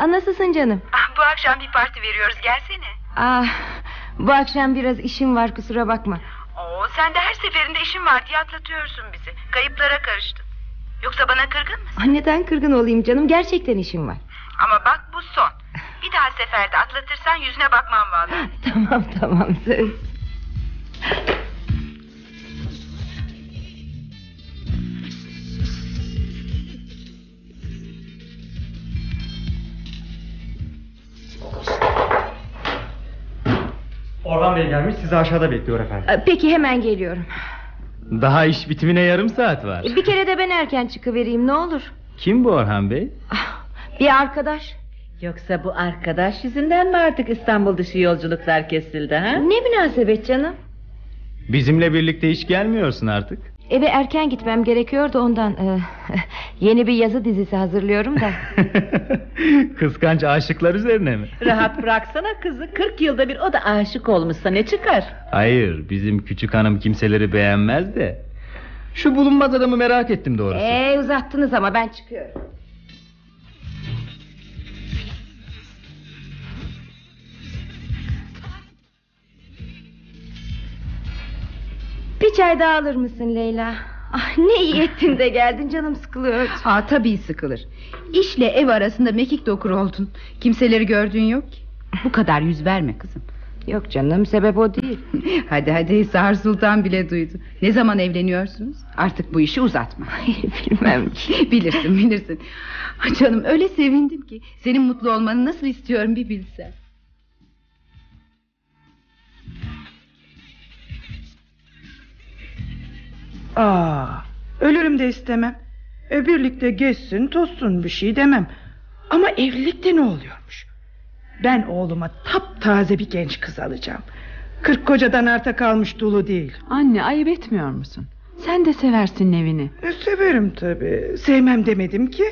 Aa, nasılsın canım? Ah, bu akşam bir parti veriyoruz gelsene. Ah, bu akşam biraz işim var kusura bakma. Oo, sen de her seferinde işin var diye atlatıyorsun bizi. Kayıplara karıştın. Yoksa bana kırgın mısın? Ah, neden kırgın olayım canım gerçekten işim var. Ama bak bu son. Bir daha seferde atlatırsan yüzüne bakmam vallahi. <laughs> tamam tamam söz. Orhan Bey gelmiş sizi aşağıda bekliyor efendim. Aa, Peki hemen geliyorum. Daha iş bitimine yarım saat var. Bir kere de ben erken çıkıvereyim ne olur. Kim bu Orhan Bey? Bir arkadaş. Yoksa bu arkadaş yüzünden mi artık İstanbul dışı yolculuklar kesildi ha? Ne münasebet canım. Bizimle birlikte hiç gelmiyorsun artık. Eve erken gitmem gerekiyordu ondan. Ee, <laughs> yeni bir yazı dizisi hazırlıyorum da. <laughs> Kıskanç aşıklar üzerine mi? Rahat bıraksana kızı 40 yılda bir o da aşık olmuşsa ne çıkar? Hayır bizim küçük hanım kimseleri beğenmez de. Şu bulunmaz adamı merak ettim doğrusu. Ee, uzattınız ama ben çıkıyorum. Bir çay daha alır mısın Leyla? Ah, ne iyi ettin de geldin canım sıkılıyor. Aa, tabii sıkılır. İşle ev arasında mekik dokur oldun. Kimseleri gördüğün yok ki. Bu kadar yüz verme kızım. Yok canım sebep o değil. <laughs> hadi hadi Sar Sultan bile duydu. Ne zaman evleniyorsunuz? Artık bu işi uzatma. <laughs> Bilmem <laughs> bilirsin bilirsin. Ay Canım öyle sevindim ki. Senin mutlu olmanı nasıl istiyorum bir bilsen. Aa, ölürüm de istemem. E, birlikte gezsin tozsun bir şey demem. Ama evlilikte ne oluyormuş? Ben oğluma taptaze bir genç kız alacağım. Kırk kocadan arta kalmış dulu değil. Anne ayıp etmiyor musun? Sen de seversin Nevin'i. E, severim tabii. Sevmem demedim ki.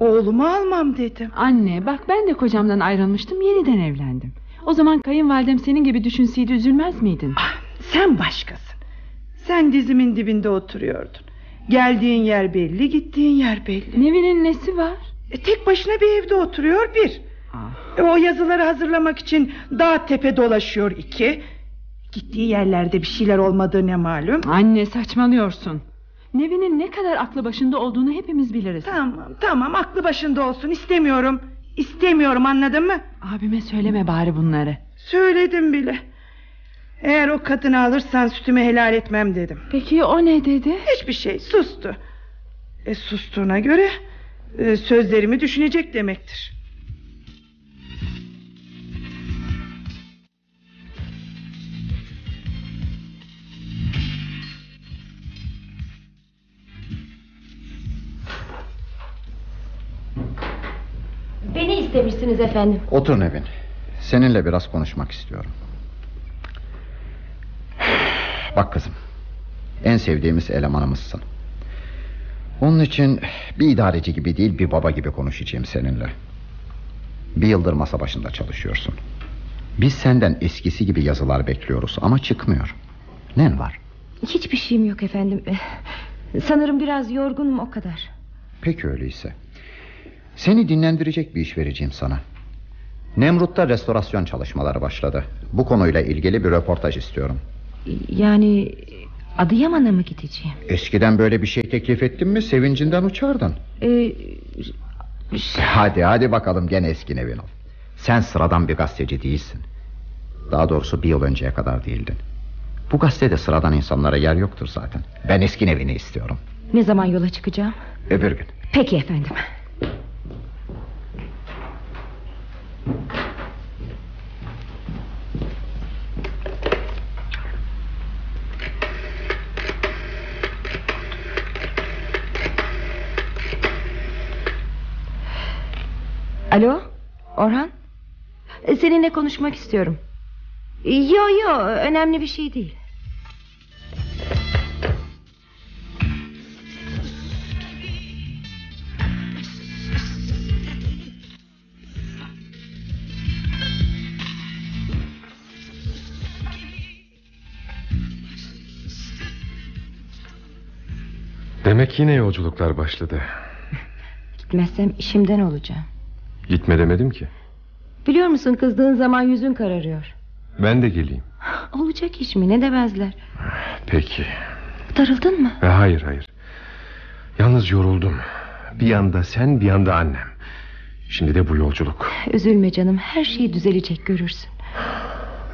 Oğlumu almam dedim. Anne bak ben de kocamdan ayrılmıştım yeniden evlendim. O zaman kayınvalidem senin gibi düşünseydi üzülmez miydin? Ah, sen başkasın. Sen dizimin dibinde oturuyordun. Geldiğin yer belli, gittiğin yer belli. Nevin'in nesi var? E, tek başına bir evde oturuyor bir. E, o yazıları hazırlamak için dağ tepe dolaşıyor iki. Gittiği yerlerde bir şeyler olmadığı ne malum. Anne saçmalıyorsun. Nevin'in ne kadar aklı başında olduğunu hepimiz biliriz. Tamam tamam aklı başında olsun istemiyorum. İstemiyorum anladın mı? Abime söyleme bari bunları. Söyledim bile. Eğer o kadını alırsan sütümü helal etmem dedim. Peki o ne dedi? Hiçbir şey sustu. E, sustuğuna göre e, sözlerimi düşünecek demektir. Beni istemişsiniz efendim. Otur Nevin. Seninle biraz konuşmak istiyorum. Bak kızım. En sevdiğimiz elemanımızsın. Onun için bir idareci gibi değil bir baba gibi konuşacağım seninle. Bir yıldır masa başında çalışıyorsun. Biz senden eskisi gibi yazılar bekliyoruz ama çıkmıyor. Nen var? Hiçbir şeyim yok efendim. Sanırım biraz yorgunum o kadar. Peki öyleyse. Seni dinlendirecek bir iş vereceğim sana. Nemrut'ta restorasyon çalışmaları başladı. Bu konuyla ilgili bir röportaj istiyorum. Yani Adıyaman'a mı gideceğim? Eskiden böyle bir şey teklif ettin mi sevincinden uçardın. Ee, e, hadi hadi bakalım gene eski Nevinov. Sen sıradan bir gazeteci değilsin. Daha doğrusu bir yıl önceye kadar değildin. Bu gazetede sıradan insanlara yer yoktur zaten. Ben eski Nevin'i istiyorum. Ne zaman yola çıkacağım? Öbür gün. Peki efendim. Alo Orhan? E, Seninle konuşmak istiyorum. Yo yo önemli bir şey değil. Demek yine yolculuklar başladı. Gitmezsem işimden olacağım Gitme demedim ki. Biliyor musun kızdığın zaman yüzün kararıyor Ben de geleyim. Olacak iş mi ne demezler Peki. Darıldın mı E, hayır hayır. Yalnız yoruldum. Bir yanda sen bir yanda annem. Şimdi de bu yolculuk. Üzülme canım her şey düzelecek görürsün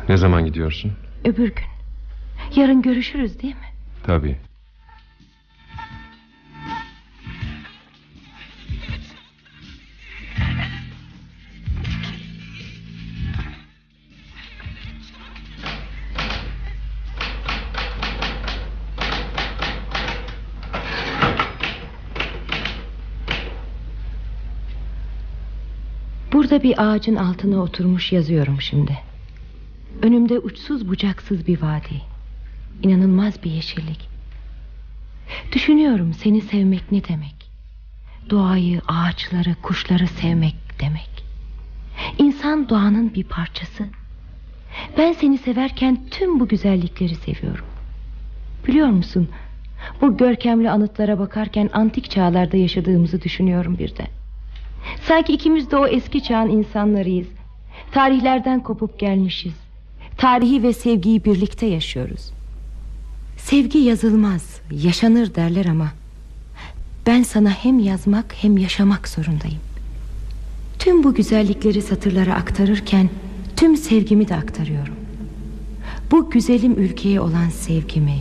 Ne zaman gidiyorsun? Öbür gün Yarın görüşürüz değil mi Tabii. Burada bir ağacın altına oturmuş yazıyorum şimdi. Önümde uçsuz bucaksız bir vadi. İnanılmaz bir yeşillik. Düşünüyorum seni sevmek ne demek? Doğayı, ağaçları, kuşları sevmek demek. İnsan doğanın bir parçası. Ben seni severken tüm bu güzellikleri seviyorum. Biliyor musun? Bu görkemli anıtlara bakarken antik çağlarda yaşadığımızı düşünüyorum birden. Sanki ikimiz de o eski çağın insanlarıyız. Tarihlerden kopup gelmişiz. Tarihi ve sevgiyi birlikte yaşıyoruz. Sevgi yazılmaz, yaşanır derler ama ben sana hem yazmak hem yaşamak zorundayım. Tüm bu güzellikleri satırlara aktarırken tüm sevgimi de aktarıyorum. Bu güzelim ülkeye olan sevgimi,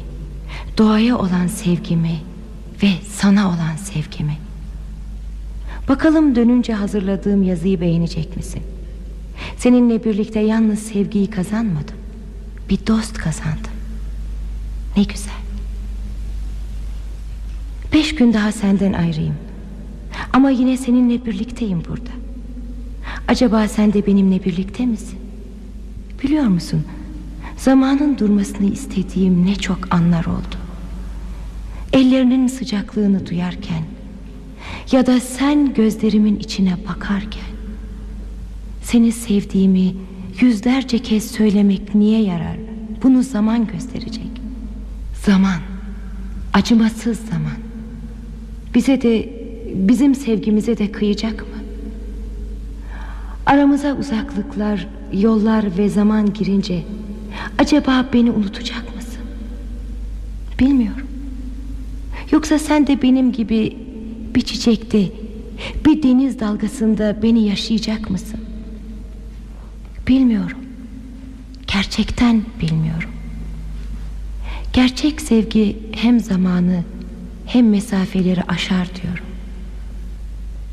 doğaya olan sevgimi ve sana olan sevgimi. Bakalım dönünce hazırladığım yazıyı beğenecek misin? Seninle birlikte yalnız sevgiyi kazanmadım. Bir dost kazandım. Ne güzel. Beş gün daha senden ayrıyım. Ama yine seninle birlikteyim burada. Acaba sen de benimle birlikte misin? Biliyor musun? Zamanın durmasını istediğim ne çok anlar oldu. Ellerinin sıcaklığını duyarken ya da sen gözlerimin içine bakarken seni sevdiğimi yüzlerce kez söylemek niye yarar? Bunu zaman gösterecek. Zaman. Acımasız zaman. Bize de bizim sevgimize de kıyacak mı? Aramıza uzaklıklar, yollar ve zaman girince acaba beni unutacak mısın? Bilmiyorum. Yoksa sen de benim gibi bir çiçekte, bir deniz dalgasında beni yaşayacak mısın? Bilmiyorum. Gerçekten bilmiyorum. Gerçek sevgi hem zamanı hem mesafeleri aşar diyorum.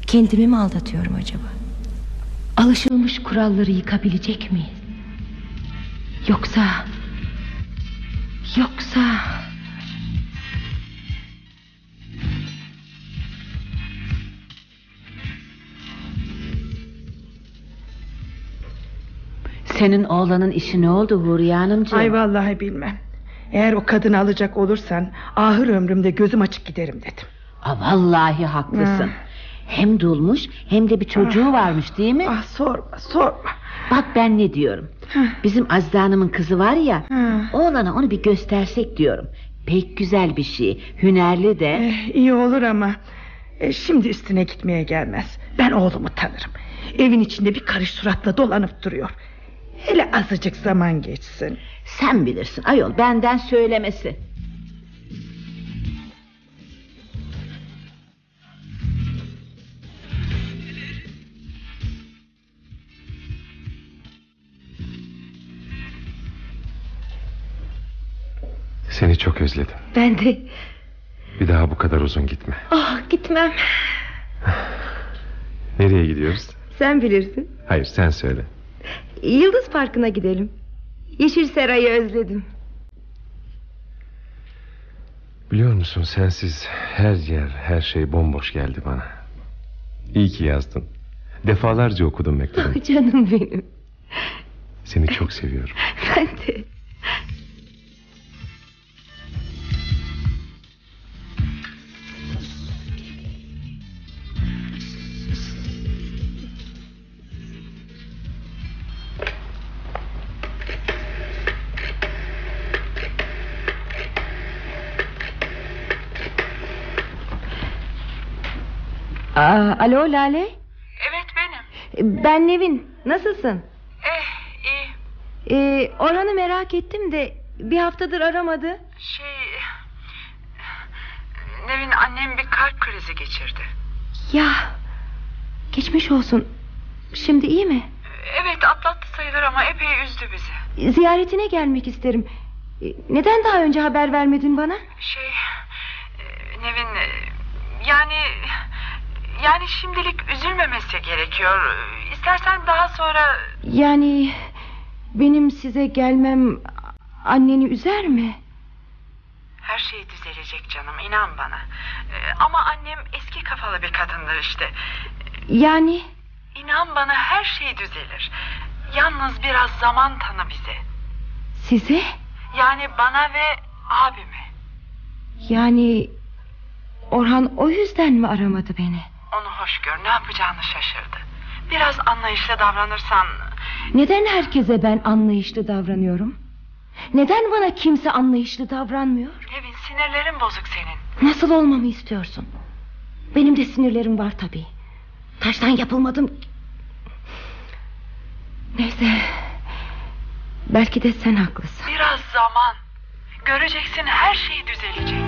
Kendimi mi aldatıyorum acaba? Alışılmış kuralları yıkabilecek miyiz? Yoksa... Yoksa... Senin oğlanın işi ne oldu Huriye Hanımcığım? Ay vallahi bilmem. Eğer o kadını alacak olursan ahır ömrümde gözüm açık giderim dedim. Aa, vallahi haklısın. Hmm. Hem dulmuş hem de bir çocuğu Ah. varmış değil mi? Ah sorma sorma. Bak ben ne diyorum. Bizim Azda Hanım'ın kızı var ya. Oğlana onu bir göstersek diyorum. Pek güzel bir şey. Hünerli de. Eh, iyi olur ama eh, şimdi üstüne gitmeye gelmez. Ben oğlumu tanırım. Evin içinde bir karış suratla dolanıp duruyor. Hele azıcık zaman geçsin. Sen bilirsin ayol benden söylemesi. Seni çok özledim. Ben de... Bir daha bu kadar uzun gitme. Ah gitmem. Nereye gidiyoruz? Sen bilirsin. Hayır sen söyle. Yıldız Parkı'na gidelim. Yeşil Seray'ı özledim. Biliyor musun sensiz her yer her şey bomboş geldi bana. İyi ki yazdın. Defalarca okudum <laughs> mektubunu. Canım benim. Seni çok seviyorum. Ben de. Aa, alo Lale. Evet benim. Ben Nevin. Nasılsın? Eh iyi. Ee, Orhan'ı merak ettim de bir haftadır aramadı. Şey... Nevin annem bir kalp krizi geçirdi. Ya geçmiş olsun. Şimdi iyi mi? Evet atlattı sayılır ama epey üzdü bizi. Ziyaretine gelmek isterim. Ee, Neden daha önce haber vermedin bana? Şey... e, Nevin... e, Yani... Yani şimdilik üzülmemesi gerekiyor. İstersen daha sonra... Yani benim size gelmem anneni üzer mi? Her şey düzelecek canım inan bana. Ee, Ama annem eski kafalı bir kadındır işte. Yani İnan bana her şey düzelir. Yalnız biraz zaman tanı bize. size? Yani bana ve abime. Yani Orhan o yüzden mi aramadı beni? Onu hoş gör ne yapacağını şaşırdı. Biraz anlayışlı davranırsan... Neden herkese ben anlayışlı davranıyorum? Neden bana kimse anlayışlı davranmıyor? Nevin sinirlerin bozuk senin. Nasıl olmamı istiyorsun? Benim de sinirlerim var tabii. Taştan yapılmadım. Neyse. Belki de sen haklısın. Biraz zaman. Göreceksin her şey düzelecek.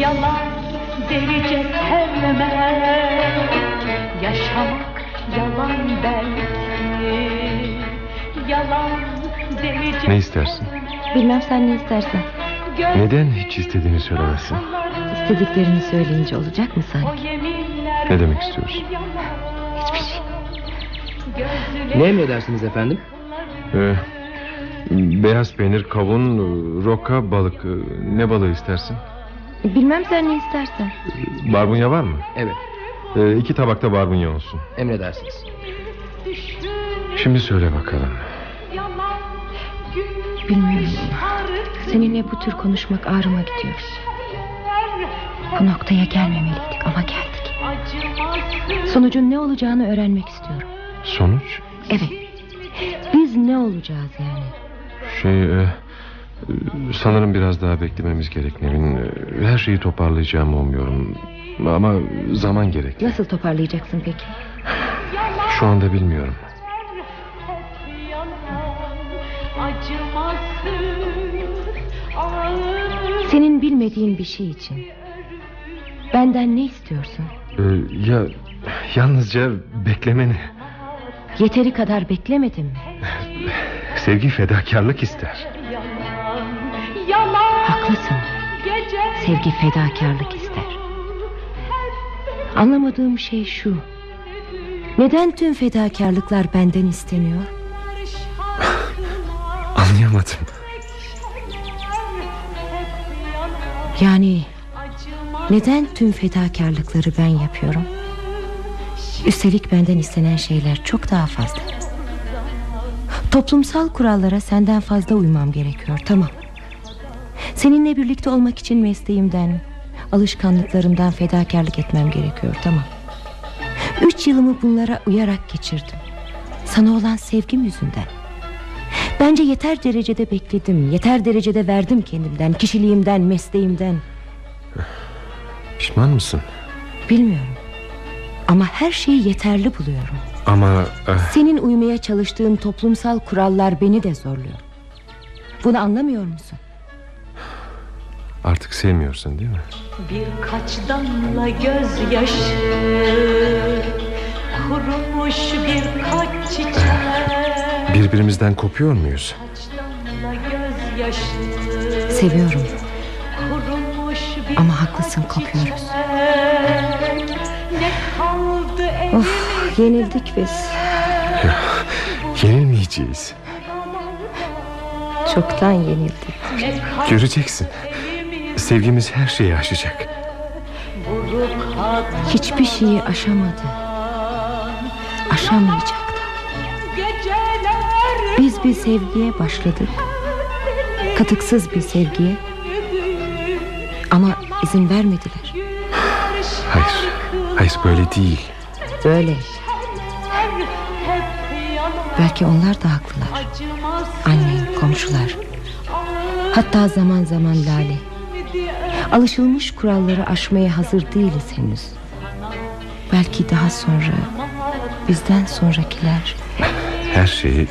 Yalan deli hemen Yaşamak yalan belki Yalan deli Ne istersin? Bilmem sen ne istersen. Neden hiç istediğini söylemezsin? İstediklerini söyleyince olacak mı sanki? Ne demek istiyorsun? Hiçbir şey. Ne emredersiniz efendim? Ee, beyaz peynir, kavun, roka, balık. Ee, Ne balığı istersin? Bilmem sen ne istersen. Barbunya var mı? Evet. Ee, iki tabakta barbunya olsun. Emredersiniz. Şimdi söyle bakalım. Bilmiyorum. Seninle bu tür konuşmak ağrıma gidiyor. Bu noktaya gelmemeliydik ama geldik. Sonucun ne olacağını öğrenmek istiyorum. Sonuç? Evet. Biz ne olacağız yani? Şey... e, sanırım biraz daha beklememiz gerek Nevin. E, Her şeyi toparlayacağımı umuyorum. Ama zaman gerek. Nasıl toparlayacaksın peki? Şu anda bilmiyorum. Senin bilmediğin bir şey için. Benden ne istiyorsun? Ee, ya yalnızca beklemeni. Yeteri kadar beklemedim mi? Sevgi fedakarlık ister. Haklısın. Sevgi fedakarlık ister. Anlamadığım şey şu. Neden tüm fedakarlıklar benden isteniyor? <laughs> Anlayamadım. Yani neden tüm fedakarlıkları ben yapıyorum? Üstelik benden istenen şeyler çok daha fazla. Toplumsal kurallara senden fazla uymam gerekiyor tamam. Seninle birlikte olmak için mesleğimden, alışkanlıklarımdan fedakarlık etmem gerekiyor tamam. Üç yılımı bunlara uyarak geçirdim. Sana olan sevgim yüzünden. Bence yeter derecede bekledim, yeter derecede verdim kendimden, kişiliğimden, mesleğimden. Pişman mısın? Bilmiyorum. Ama her şeyi yeterli buluyorum. Ama eh, Senin uymaya çalıştığın toplumsal kurallar beni de zorluyor. Bunu anlamıyor musun? artık sevmiyorsun değil mi? Birkaç damla gözyaşı Kurumuş birkaç çiçek Birbirimizden kopuyor muyuz? Damla gözyaşı Seviyorum. Kurumuş bir Ama haklısın kopuyoruz. Of yenildik biz. Yenilmeyeceğiz. Çoktan yenildik. Göreceksin. Sevgimiz her şeyi aşacak. Hiçbir şeyi aşamadı. Aşamayacak. Biz bir sevgiye başladık. Katıksız bir sevgiye. Ama izin vermediler. Hayır. Hayır böyle değil. Böyle. Belki onlar da haklılar. Annen, komşular. Hatta zaman zaman Lale. Alışılmış kuralları aşmaya hazır değiliz henüz. Belki daha sonra bizden sonrakiler Her şeyi,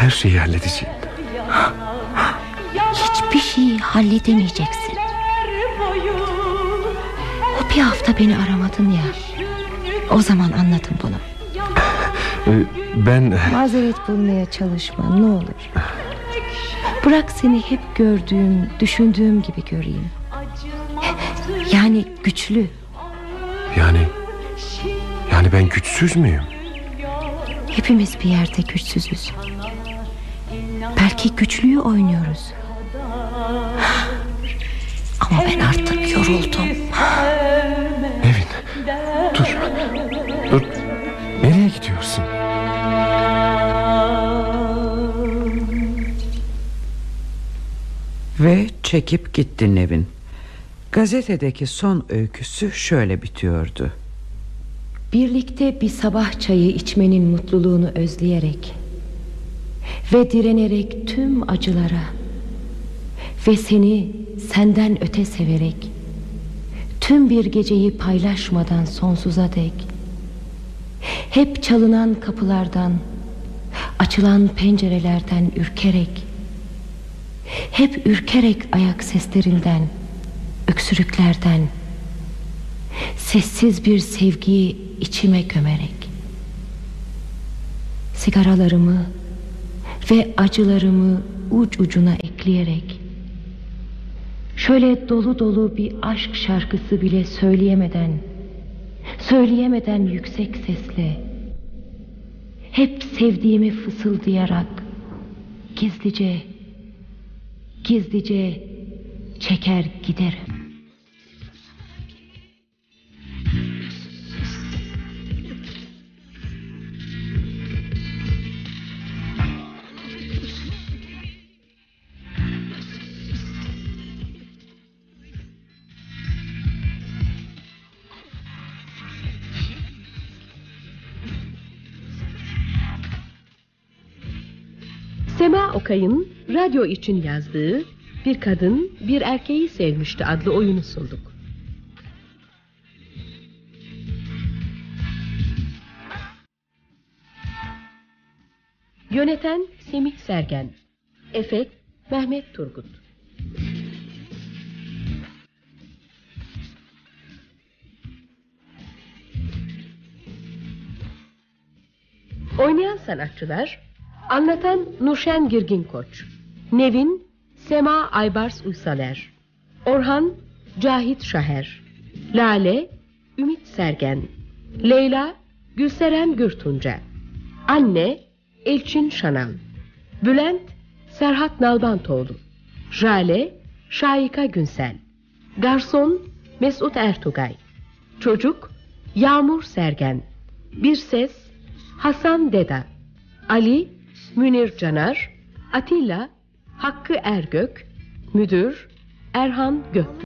her şeyi halledeceğim. hiçbir şeyi halledemeyeceksin. O bir hafta beni aramadın ya. O zaman anladım bunu. Ee, Ben... Mazeret bulmaya çalışma ne olur. Bırak seni hep gördüğüm, düşündüğüm gibi göreyim. Yani güçlü. Yani... Yani ben güçsüz müyüm? Hepimiz bir yerde güçsüzüz. Belki güçlüyü oynuyoruz. Ama ben artık yoruldum. Ve çekip gitti Nevin. Gazetedeki son öyküsü şöyle bitiyordu. Birlikte bir sabah çayı içmenin mutluluğunu özleyerek ve direnerek tüm acılara ve seni senden öte severek tüm bir geceyi paylaşmadan sonsuza dek hep çalınan kapılardan açılan pencerelerden ürkerek hep ürkerek ayak seslerinden öksürüklerden Sessiz bir sevgiyi içime gömerek. Sigaralarımı ve acılarımı uç ucuna ekleyerek Şöyle dolu dolu bir aşk şarkısı bile söyleyemeden Söyleyemeden yüksek sesle Hep sevdiğimi fısıldayarak Gizlice Gizlice çeker giderim Sema Okay'ın radyo için yazdığı Bir Kadın Bir Erkeği Sevmişti adlı oyunu sunduk. Yöneten Semih Sergen Efekt Mehmet Turgut Oynayan sanatçılar Anlatan Nurşen Girgin Koç. Nevin Sema Aybars Uysaler. Orhan Cahit Şaher. Lale Ümit Sergen. Leyla Gülseren Gürtunca. Anne Elçin Şanal. Bülent Serhat Nalbantoğlu. Jale Şayika Günsel. Garson Mesut Ertugay. Çocuk Yağmur Sergen. Bir Ses Hasan Deda. Ali Münir Canar Atilla Hakkı Ergök Müdür Erhan Gök